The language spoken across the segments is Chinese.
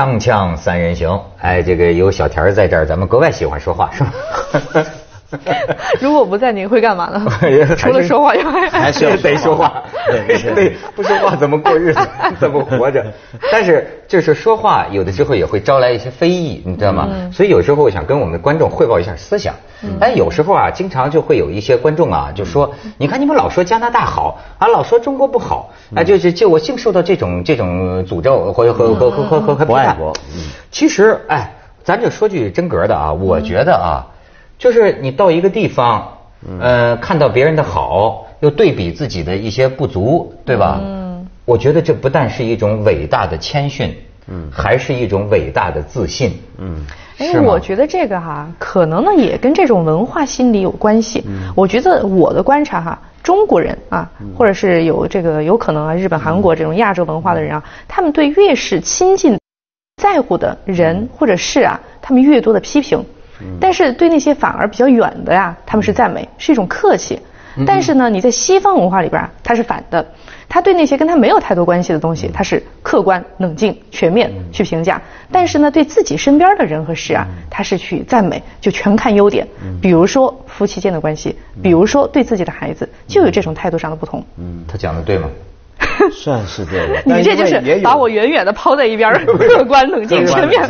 锵锵三人行，哎，这个有小田在这儿，咱们格外喜欢说话，是吧？如果不在，您会干嘛呢？除了说话以外，还是 得说话，对，不说话怎么过日子？怎么活着？但是就是说话，有的时候也会招来一些非议，你知道吗？所以有时候我想跟我们的观众汇报一下思想。但有时候啊，经常就会有一些观众啊，就说：“你看你们老说加拿大好，啊，老说中国不好，啊，就是就我净受到这种这种诅咒和和和和和和不爱国。”其实，哎，咱就说句真格的啊，我觉得啊。就是你到一个地方，呃，看到别人的好，又对比自己的一些不足，对吧？嗯，我觉得这不但是一种伟大的谦逊，嗯，还是一种伟大的自信，嗯。哎，我觉得这个哈，可能呢也跟这种文化心理有关系。嗯，我觉得我的观察哈，中国人啊，或者是有这个有可能啊，日本、韩国这种亚洲文化的人啊，他们对越是亲近、在乎的人或者事啊，他们越多的批评。但是对那些反而比较远的呀，他们是赞美，是一种客气。但是呢，你在西方文化里边，它是反的，他对那些跟他没有太多关系的东西，他是客观、冷静、全面去评价。但是呢，对自己身边的人和事啊，他是去赞美，就全看优点。比如说夫妻间的关系，比如说对自己的孩子，就有这种态度上的不同。嗯，他讲的对吗？算是对的。你这就是把我远远的抛在一边，客观、冷静、全面。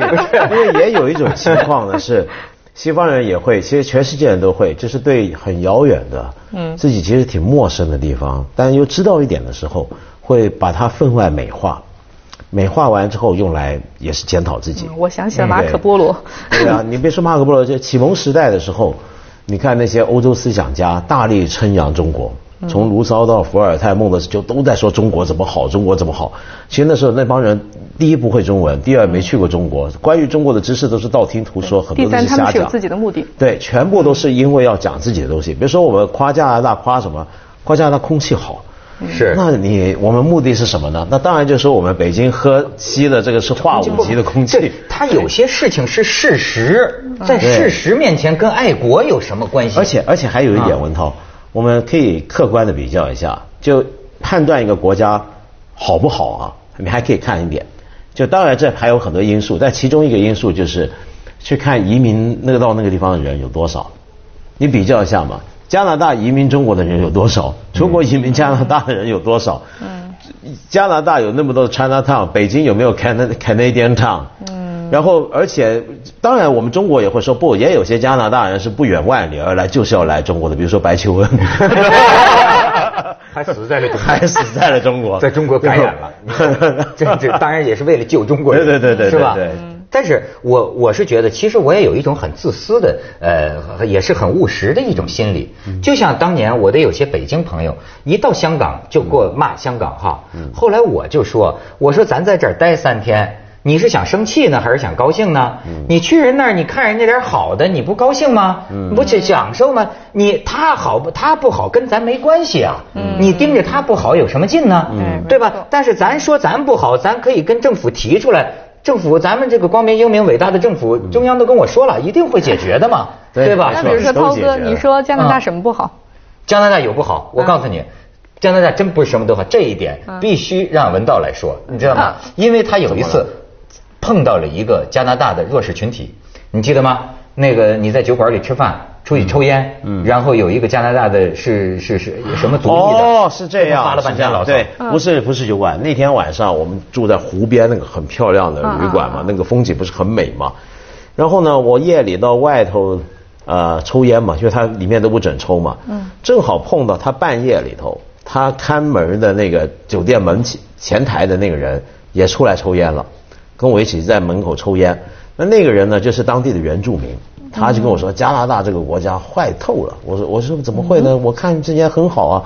因为也有一种情况呢是。西方人也会，其实全世界人都会，就是对很遥远的，嗯，自己其实挺陌生的地方，但又知道一点的时候，会把它分外美化，美化完之后用来也是检讨自己。我想起了马可波罗。对啊，你别说马可波罗，就启蒙时代的时候，你看那些欧洲思想家大力称扬中国。从卢梭到伏尔泰、孟德斯鸠都在说中国怎么好，中国怎么好。其实那时候那帮人，第一不会中文，第二没去过中国，关于中国的知识都是道听途说，很多都是瞎讲。第三，他们是有自己的目的。对，全部都是因为要讲自己的东西。比如说我们夸加拿大，夸什么？夸加拿大空气好。是。那你我们目的是什么呢？那当然就是说我们北京喝吸的这个是化五级的空气。它有些事情是事实，在事实面前跟爱国有什么关系？而且而且还有一点，文涛。我们可以客观的比较一下，就判断一个国家好不好啊？你还可以看一点，就当然这还有很多因素，但其中一个因素就是去看移民那个到那个地方的人有多少。你比较一下嘛，加拿大移民中国的人有多少？出国移民加拿大的人有多少？嗯，加拿大有那么多 China Town，北京有没有 Can Canadian Town？嗯然后，而且，当然，我们中国也会说不，也有些加拿大人是不远万里而来，就是要来中国的，比如说白求恩，还死在了，还死在了中国，在中国感染了。这这当然也是为了救中国人，对对对对，是吧？但是我我是觉得，其实我也有一种很自私的，呃，也是很务实的一种心理。就像当年我的有些北京朋友一到香港就给我骂香港哈，后来我就说，我说咱在这儿待三天。你是想生气呢，还是想高兴呢？你去人那儿，你看人家点好的，你不高兴吗？不去享受吗？你他好不他不好，跟咱没关系啊。你盯着他不好有什么劲呢？对吧？但是咱说咱不好，咱可以跟政府提出来。政府，咱们这个光明英明伟大的政府，中央都跟我说了，一定会解决的嘛，对吧？那比如说涛哥，你说加拿大什么不好？加拿大有不好，我告诉你，加拿大真不是什么都好，这一点必须让文道来说，你知道吗？因为他有一次。碰到了一个加拿大的弱势群体，你记得吗？那个你在酒馆里吃饭，出去抽烟，嗯，然后有一个加拿大的是是是什么族裔的？哦，是这样，发了半天牢骚。对，不是不是酒馆。那天晚上我们住在湖边那个很漂亮的旅馆嘛，那个风景不是很美嘛。然后呢，我夜里到外头呃抽烟嘛，因为他里面都不准抽嘛。嗯。正好碰到他半夜里头，他看门的那个酒店门前前台的那个人也出来抽烟了。跟我一起在门口抽烟，那那个人呢，就是当地的原住民，他就跟我说加拿大这个国家坏透了。我说我说怎么会呢？我看之前很好啊。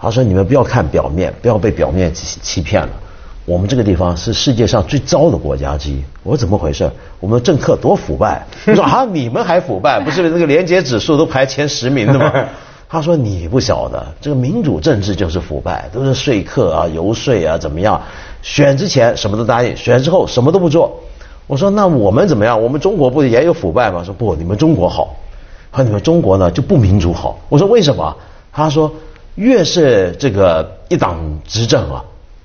他说你们不要看表面，不要被表面欺欺骗了。我们这个地方是世界上最糟的国家之一。我说怎么回事？我们政客多腐败。我说啊，你们还腐败？不是那个廉洁指数都排前十名的吗？他说你不晓得，这个民主政治就是腐败，都是说客啊、游说啊，怎么样？选之前什么都答应，选之后什么都不做。我说那我们怎么样？我们中国不也有腐败吗？说不，你们中国好，说你们中国呢就不民主好。我说为什么？他说越是这个一党执政啊，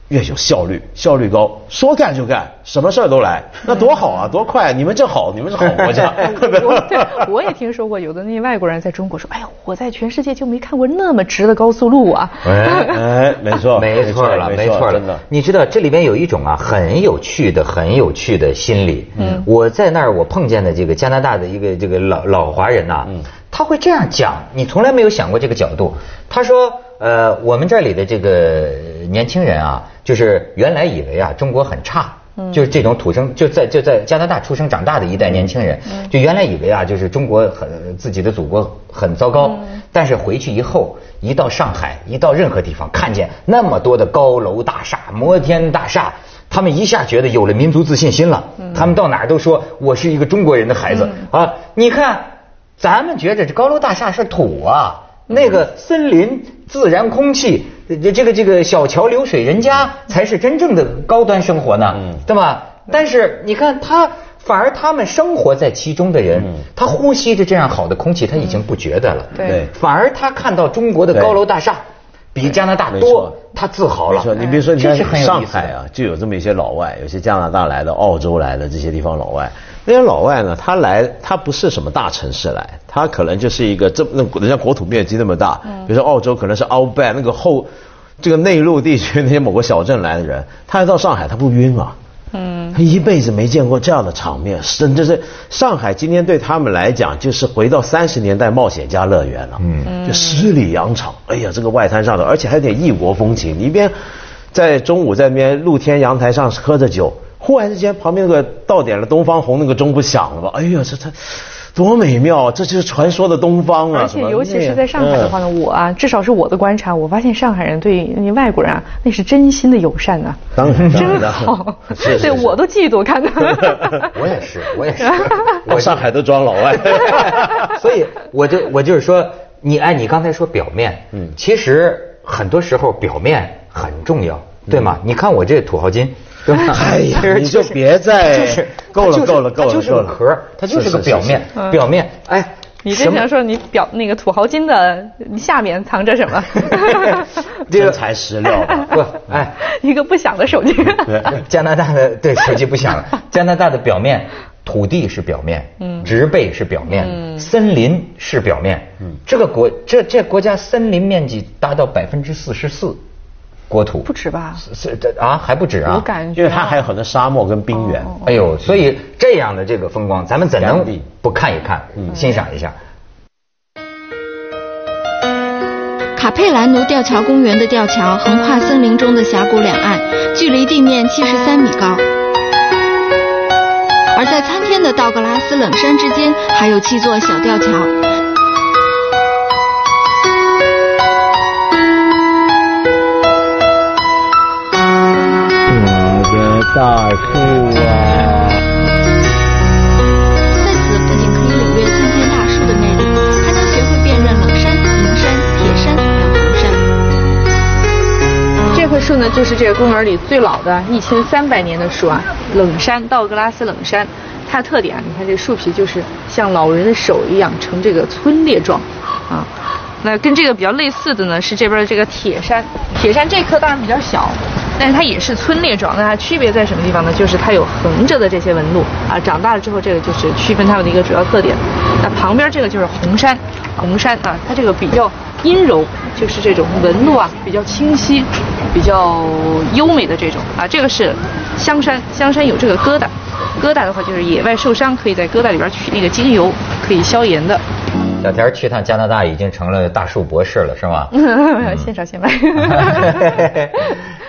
越有效率，效率高，说干就干，什么事儿都来，那多好啊，多快！你们这好，你们是好国家。我我也听说过，有的那些外国人在中国说：“哎呀，我在全世界就没看过那么直的高速路啊。”哎，没错，没错了，没错了。你知道这里边有一种啊很有趣的、很有趣的心理。嗯，我在那儿我碰见的这个加拿大的一个这个老老华人呐，他会这样讲，你从来没有想过这个角度。他说：“呃，我们这里的这个年轻人啊。”就是原来以为啊中国很差，就是这种土生就在就在加拿大出生长大的一代年轻人，就原来以为啊就是中国很自己的祖国很糟糕，但是回去以后一到上海一到任何地方看见那么多的高楼大厦摩天大厦，他们一下觉得有了民族自信心了，他们到哪儿都说我是一个中国人的孩子啊！你看咱们觉得这高楼大厦是土啊。那个森林、自然空气，这这个这个小桥流水人家才是真正的高端生活呢，对吧？但是你看他，反而他们生活在其中的人，他呼吸着这样好的空气，他已经不觉得了。对，反而他看到中国的高楼大厦比加拿大多，他自豪了。你比如说，你看上海啊，就有这么一些老外，有些加拿大来的、澳洲来的这些地方老外。那些老外呢？他来，他不是什么大城市来，他可能就是一个这那人家国土面积那么大，比如说澳洲可能是 Outback 那个后这个内陆地区那些某个小镇来的人，他来到上海他不晕啊？嗯，他一辈子没见过这样的场面，甚至是上海今天对他们来讲就是回到三十年代冒险家乐园了。嗯，就十里洋场，哎呀，这个外滩上的，而且还有点异国风情。你一边在中午在那边露天阳台上喝着酒。忽然之间，旁边那个到点了东方红那个钟不响了吧？哎呀，这这多美妙！这就是传说的东方啊！而且尤其是在上海的话呢，我啊，至少是我的观察，我发现上海人对那外国人啊，那是真心的友善呐。当然，真好。对，我都嫉妒看到。我也是，我也是。我上海都装老外。所以我就我就是说，你哎，你刚才说表面，嗯，其实很多时候表面很重要，对吗？你看我这土豪金。哎呀，你就别再够了够了够了，它就是个壳，它就是个表面表面。哎，你真想说你表那个土豪金的下面藏着什么？真材实料不？哎，一个不响的手机。加拿大的对手机不响了。加拿大的表面土地是表面，嗯，植被是表面，森林是表面。嗯，这个国这这国家森林面积达到百分之四十四。国土不止吧？是这啊，还不止啊！我感觉，因为它还有很多沙漠跟冰原。哎呦，所以这样的这个风光，咱们怎能不看一看、嗯欣赏一下？卡佩兰奴吊桥公园的吊桥横跨森林中的峡谷两岸，距离地面七十三米高。而在参天的道格拉斯冷山之间，还有七座小吊桥。大树啊！在此不仅可以领略参天大树的魅力，还能学会辨认冷杉、银杉、铁杉还有红杉。这棵树呢，就是这个公园里最老的一千三百年的树啊，冷杉，道格拉斯冷杉。它的特点啊，你看这树皮就是像老人的手一样，呈这个皴裂状啊。那跟这个比较类似的呢，是这边的这个铁杉。铁杉这棵当然比较小。但是它也是村裂状，那它区别在什么地方呢？就是它有横着的这些纹路啊，长大了之后，这个就是区分它们的一个主要特点。那旁边这个就是红杉，红杉啊，它这个比较阴柔，就是这种纹路啊比较清晰，比较优美的这种啊。这个是香山，香山有这个疙瘩，疙瘩的话就是野外受伤可以在疙瘩里边取那个精油，可以消炎的。小田去趟加拿大已经成了大树博士了，是吗？现场现卖。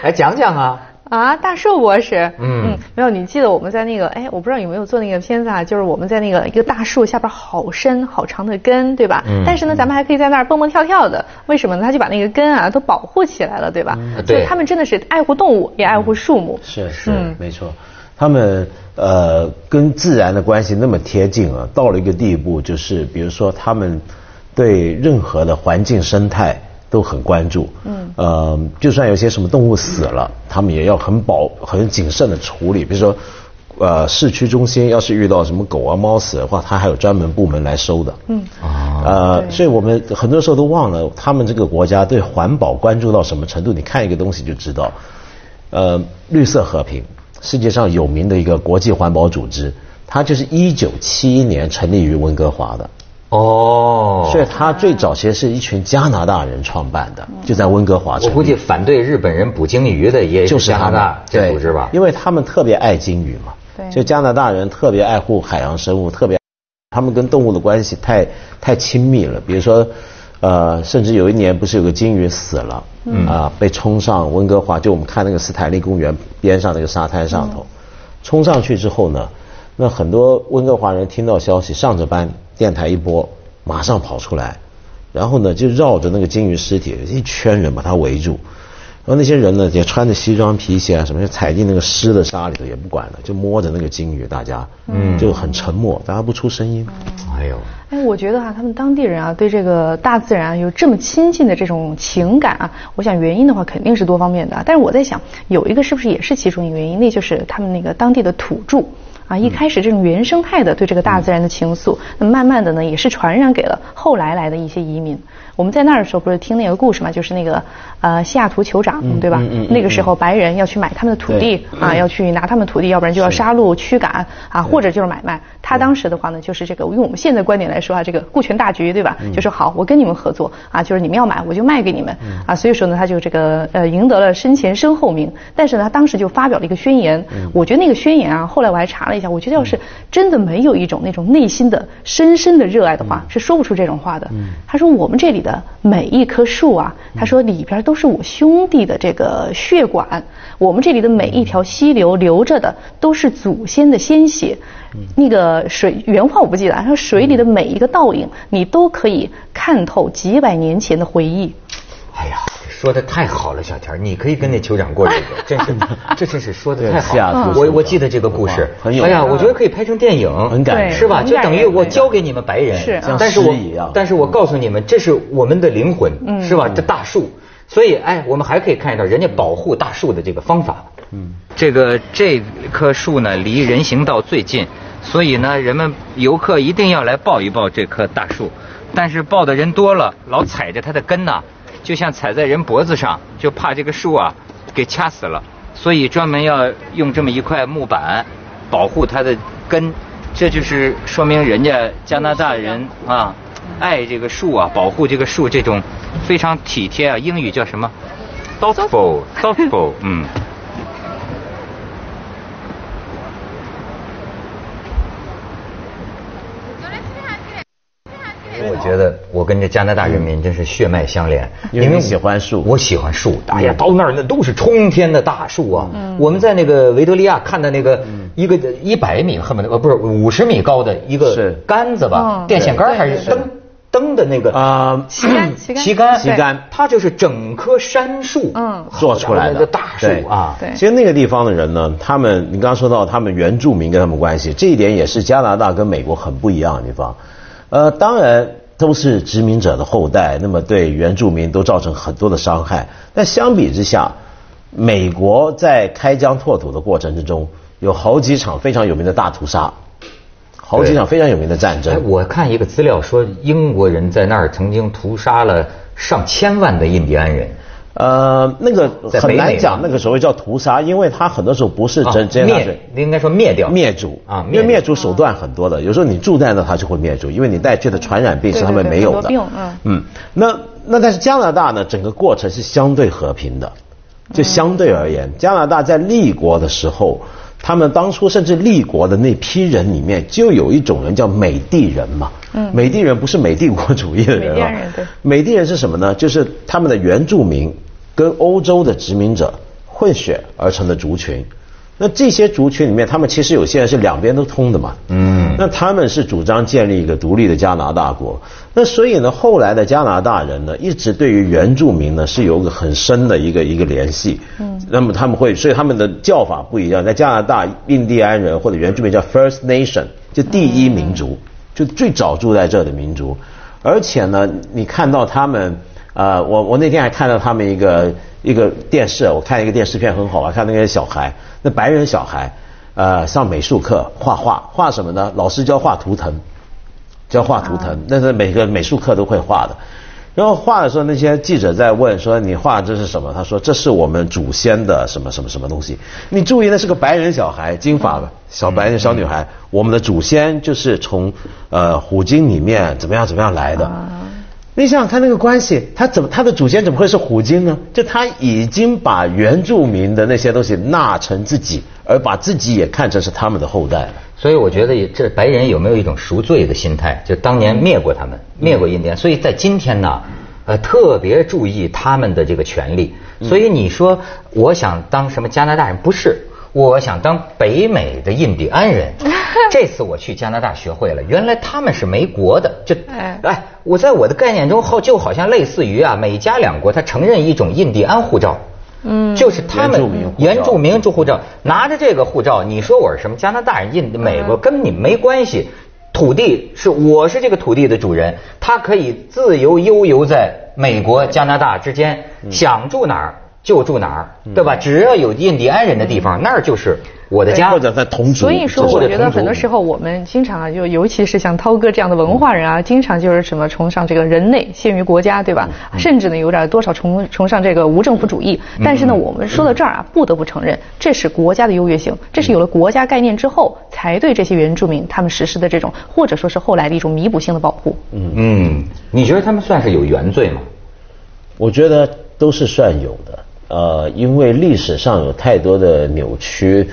来讲讲啊！啊，大树博士。嗯嗯，没有，你记得我们在那个，哎，我不知道有没有做那个片子啊？就是我们在那个一个大树下边好深好长的根，对吧？嗯。但是呢，咱们还可以在那儿蹦蹦跳跳的。为什么呢？他就把那个根啊都保护起来了，对吧？对。他们真的是爱护动物，也爱护树木。是是，没错。他们呃跟自然的关系那么贴近啊，到了一个地步，就是比如说他们对任何的环境生态都很关注。嗯。呃，就算有些什么动物死了，他们也要很保很谨慎的处理。比如说，呃，市区中心要是遇到什么狗啊猫死的话，他还有专门部门来收的。嗯。啊。呃，所以我们很多时候都忘了，他们这个国家对环保关注到什么程度？你看一个东西就知道。呃，绿色和平，世界上有名的一个国际环保组织，它就是一九七一年成立于温哥华的。哦，所以他最早其实是一群加拿大人创办的，就在温哥华。我估计反对日本人捕鲸鱼的也就是加拿大这组织吧，因为他们特别爱鲸鱼嘛。对，就加拿大人特别爱护海洋生物，特别他们跟动物的关系太太亲密了。比如说，呃，甚至有一年不是有个鲸鱼死了，啊，被冲上温哥华，就我们看那个斯坦利公园边上那个沙滩上头，冲上去之后呢，那很多温哥华人听到消息，上着班。电台一播，马上跑出来，然后呢就绕着那个鲸鱼尸体一圈人把它围住，然后那些人呢也穿着西装皮鞋啊什么，就踩进那个湿的沙里头也不管了，就摸着那个鲸鱼，大家嗯就很沉默，大家不出声音。哎呦，哎，我觉得哈，他们当地人啊对这个大自然有这么亲近的这种情感啊，我想原因的话肯定是多方面的，但是我在想有一个是不是也是其中一个原因，那就是他们那个当地的土著。啊，一开始这种原生态的对这个大自然的情愫，那慢慢的呢，也是传染给了后来来的一些移民。我们在那儿的时候不是听那个故事嘛，就是那个呃西雅图酋长对吧？那个时候白人要去买他们的土地啊，要去拿他们土地，要不然就要杀戮驱赶啊，或者就是买卖。他当时的话呢，就是这个用我们现在观点来说啊，这个顾全大局对吧？就说好，我跟你们合作啊，就是你们要买我就卖给你们啊。所以说呢，他就这个呃赢得了身前身后名。但是呢，他当时就发表了一个宣言，我觉得那个宣言啊，后来我还查了一下，我觉得要是真的没有一种那种内心的深深的热爱的话，是说不出这种话的。他说我们这里。的每一棵树啊，他说里边都是我兄弟的这个血管，我们这里的每一条溪流流着的都是祖先的鲜血。那个水原话我不记得，他说水里的每一个倒影，你都可以看透几百年前的回忆。哎呀。说的太好了，小田，你可以跟那酋长过日子，真是，这真是说的太好了。我我记得这个故事，很有哎呀，我觉得可以拍成电影，很感人，是吧？就等于我交给你们白人，是，但是我但是我告诉你们，这是我们的灵魂，是吧？这大树，所以哎，我们还可以看到人家保护大树的这个方法。嗯，这个这棵树呢，离人行道最近，所以呢，人们游客一定要来抱一抱这棵大树，但是抱的人多了，老踩着它的根呐。就像踩在人脖子上，就怕这个树啊给掐死了，所以专门要用这么一块木板保护它的根。这就是说明人家加拿大人啊爱这个树啊，保护这个树这种非常体贴啊。英语叫什么？thoughtful，thoughtful，嗯。觉得我跟这加拿大人民真是血脉相连，因为喜欢树，我喜欢树。哎呀，到那儿那都是冲天的大树啊！我们在那个维多利亚看的那个一个一百米恨不得呃不是五十米高的一个杆子吧，电线杆还是灯灯的那个啊旗杆旗杆。旗杆，它就是整棵山树嗯。做出来的大树啊。对，其实那个地方的人呢，他们你刚刚说到他们原住民跟他们关系，这一点也是加拿大跟美国很不一样的地方。呃，当然都是殖民者的后代，那么对原住民都造成很多的伤害。但相比之下，美国在开疆拓土的过程之中，有好几场非常有名的大屠杀，好几场非常有名的战争。我看一个资料说，英国人在那儿曾经屠杀了上千万的印第安人。呃，那个很难讲，那个所谓叫屠杀，因为他很多时候不是真真灭，应该说灭掉灭族啊，因为灭族手段很多的，有时候你住在那，他就会灭族，因为你带去的传染病是他们没有的。病，嗯。嗯，那那但是加拿大呢，整个过程是相对和平的，就相对而言，加拿大在立国的时候，他们当初甚至立国的那批人里面，就有一种人叫美帝人嘛。嗯。美帝人不是美帝国主义的人啊。美帝人是什么呢？就是他们的原住民。跟欧洲的殖民者混血而成的族群，那这些族群里面，他们其实有些人是两边都通的嘛。嗯。那他们是主张建立一个独立的加拿大国。那所以呢，后来的加拿大人呢，一直对于原住民呢是有个很深的一个一个联系。嗯。那么他们会，所以他们的叫法不一样。在加拿大，印第安人或者原住民叫 First Nation，就第一民族，就最早住在这的民族。而且呢，你看到他们。呃，我我那天还看到他们一个一个电视，我看一个电视片很好玩，看那些小孩，那白人小孩，呃，上美术课画画，画什么呢？老师教画图腾，教画图腾，那是每个美术课都会画的。然后画的时候，那些记者在问说：“你画这是什么？”他说：“这是我们祖先的什么什么什么东西。”你注意，那是个白人小孩，金发的小白人小女孩。我们的祖先就是从呃虎鲸里面怎么样怎么样来的。你想想看那个关系，他怎么他的祖先怎么会是虎鲸呢？就他已经把原住民的那些东西纳成自己，而把自己也看成是他们的后代了。所以我觉得这白人有没有一种赎罪的心态？就当年灭过他们，灭过印第安，所以在今天呢，呃，特别注意他们的这个权利。所以你说我想当什么加拿大人？不是。我想当北美的印第安人，这次我去加拿大学会了，原来他们是没国的，就哎，我在我的概念中好就好像类似于啊，美加两国他承认一种印第安护照，嗯，就是他们原住民住护照，拿着这个护照，你说我是什么加拿大人、印美国跟你没关系，土地是我是这个土地的主人，他可以自由悠游在美国、加拿大之间，想住哪儿。就住哪儿，对吧？只要有印第安人的地方，那儿就是我的家。或者在同族。所以说，我觉得很多时候我们经常啊，就尤其是像涛哥这样的文化人啊，经常就是什么崇尚这个人类限于国家，对吧？甚至呢，有点多少崇崇尚这个无政府主义。但是呢，我们说到这儿啊，不得不承认，这是国家的优越性，这是有了国家概念之后，才对这些原住民他们实施的这种，或者说是后来的一种弥补性的保护。嗯嗯，你觉得他们算是有原罪吗？我觉得都是算有的。呃，因为历史上有太多的扭曲，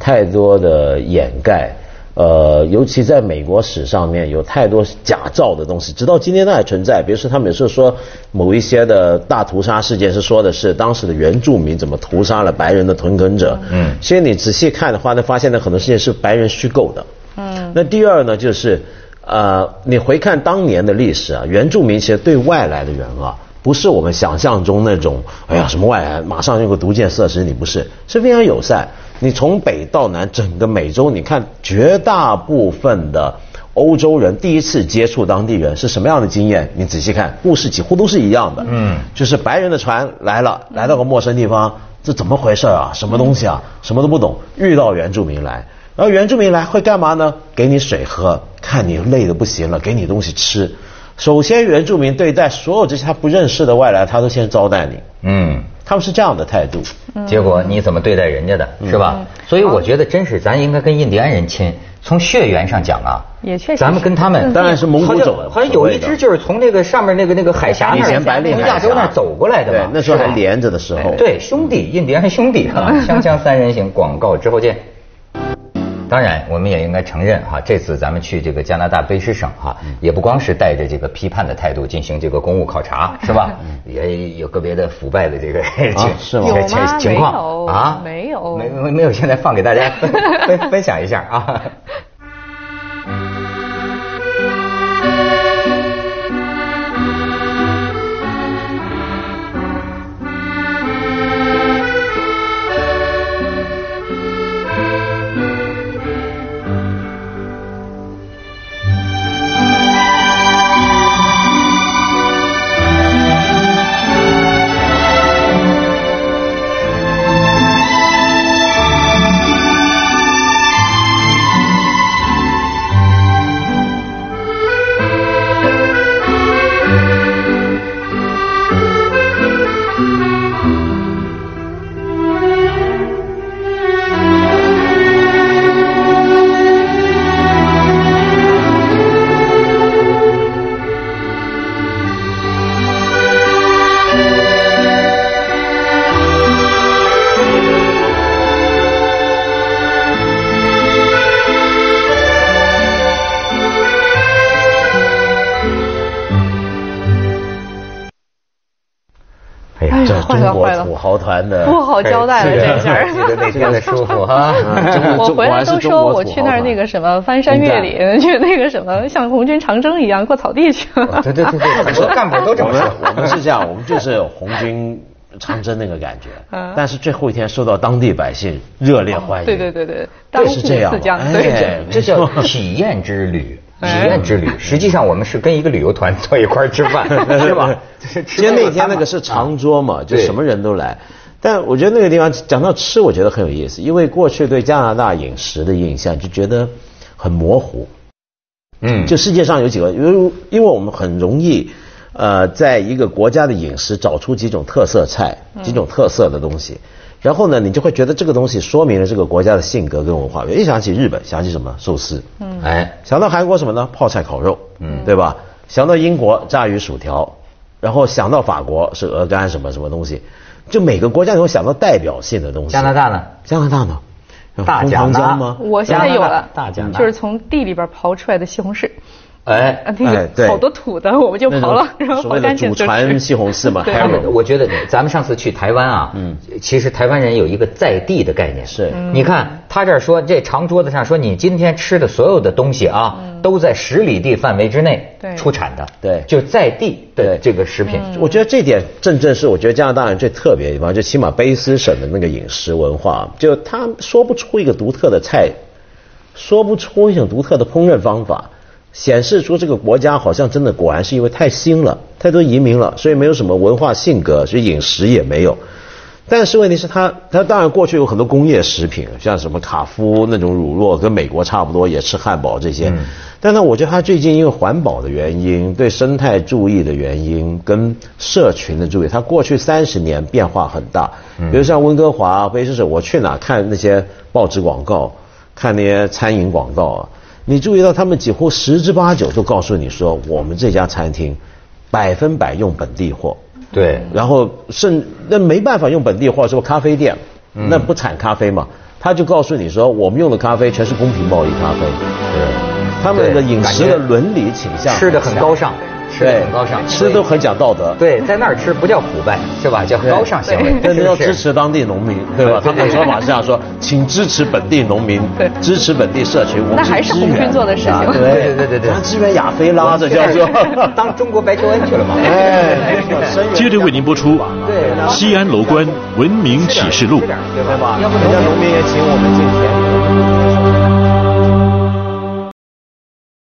太多的掩盖，呃，尤其在美国史上面有太多假造的东西，直到今天都还存在。比如说，他们有时候说某一些的大屠杀事件是说的是当时的原住民怎么屠杀了白人的屯垦者。嗯，其实你仔细看的话，那发现呢很多事情是白人虚构的。嗯，那第二呢，就是呃，你回看当年的历史啊，原住民其实对外来的人啊。不是我们想象中那种，哎呀，什么外来马上用个毒箭射死你，不是，是非常友善。你从北到南，整个美洲，你看绝大部分的欧洲人第一次接触当地人是什么样的经验？你仔细看，故事几乎都是一样的。嗯，就是白人的船来了，来到个陌生地方，这怎么回事啊？什么东西啊？什么都不懂，遇到原住民来，然后原住民来会干嘛呢？给你水喝，看你累得不行了，给你东西吃。首先，原住民对待所有这些他不认识的外来，他都先招待你。嗯，他们是这样的态度。结果你怎么对待人家的，是吧？所以我觉得，真是咱应该跟印第安人亲。从血缘上讲啊，也确实，咱们跟他们当然是蒙古走，好像有一支就是从那个上面那个那个海峡那儿，从亚洲那儿走过来的嘛。那时候还连着的时候。对，兄弟，印第安兄弟啊，锵锵三人行，广告之后见。当然，我们也应该承认哈，这次咱们去这个加拿大卑诗省哈，也不光是带着这个批判的态度进行这个公务考察，是吧？也有个别的腐败的这个 情情情况？啊，没有，没没没有，现在放给大家分 分享一下啊。不好交代了这下记得那天的舒服哈。我回来都说我去那儿那个什么翻山越岭，去那个什么像红军长征一样过草地去了。对对对对，很多干部都这么说。我们是这样，我们就是红军长征那个感觉。但是最后一天受到当地百姓热烈欢迎。对对对对，是这样。对，这叫体验之旅。体验之旅，实际上我们是跟一个旅游团坐一块吃饭，是吧？其实那天那个是长桌嘛，就什么人都来。但我觉得那个地方讲到吃，我觉得很有意思，因为过去对加拿大饮食的印象就觉得很模糊。嗯，就世界上有几个，因为因为我们很容易呃，在一个国家的饮食找出几种特色菜，几种特色的东西，然后呢，你就会觉得这个东西说明了这个国家的性格跟文化。一想起日本，想起什么寿司，嗯，哎，想到韩国什么呢？泡菜烤肉，嗯，对吧？想到英国炸鱼薯条，然后想到法国是鹅肝什么什么东西，就每个国家有想到代表性的东西。加拿大呢？加拿大呢？大江吗？我现在有了，大江就是从地里边刨出来的西红柿。哎，那个好多土的，我们就刨了，然后所谓的祖传西红柿嘛。他们，我觉得咱们上次去台湾啊，嗯，其实台湾人有一个在地的概念。是，你看他这儿说，这长桌子上说，你今天吃的所有的东西啊，都在十里地范围之内出产的，对，就在地的这个食品。我觉得这点正正是我觉得加拿大人最特别的地方，就起码卑斯省的那个饮食文化，就他说不出一个独特的菜，说不出一种独特的烹饪方法。显示出这个国家好像真的果然是因为太新了，太多移民了，所以没有什么文化性格，所以饮食也没有。但是问题是它，它当然过去有很多工业食品，像什么卡夫那种乳酪，跟美国差不多，也吃汉堡这些。但呢，我觉得它最近因为环保的原因，对生态注意的原因，跟社群的注意，它过去三十年变化很大。比如像温哥华，或者是我去哪看那些报纸广告，看那些餐饮广告啊。你注意到他们几乎十之八九都告诉你说，我们这家餐厅百分百用本地货。对，然后甚那没办法用本地货，是不咖啡店，那不产咖啡嘛？他就告诉你说，我们用的咖啡全是公平贸易咖啡。对，他们的饮食的伦理倾向，吃的很高尚。吃很高尚，吃都很讲道德。对，在那儿吃不叫腐败，是吧？叫高尚行为。但是要支持当地农民，对吧？他们说法是这样说，请支持本地农民，支持本地社群。那还是红军做的事情。对对对对，支援亚非拉，这叫做 当中国白求恩去了嘛？哎，接着为您播出《西安楼观文明启示录》，对吧？要不人家农民也请我们进田。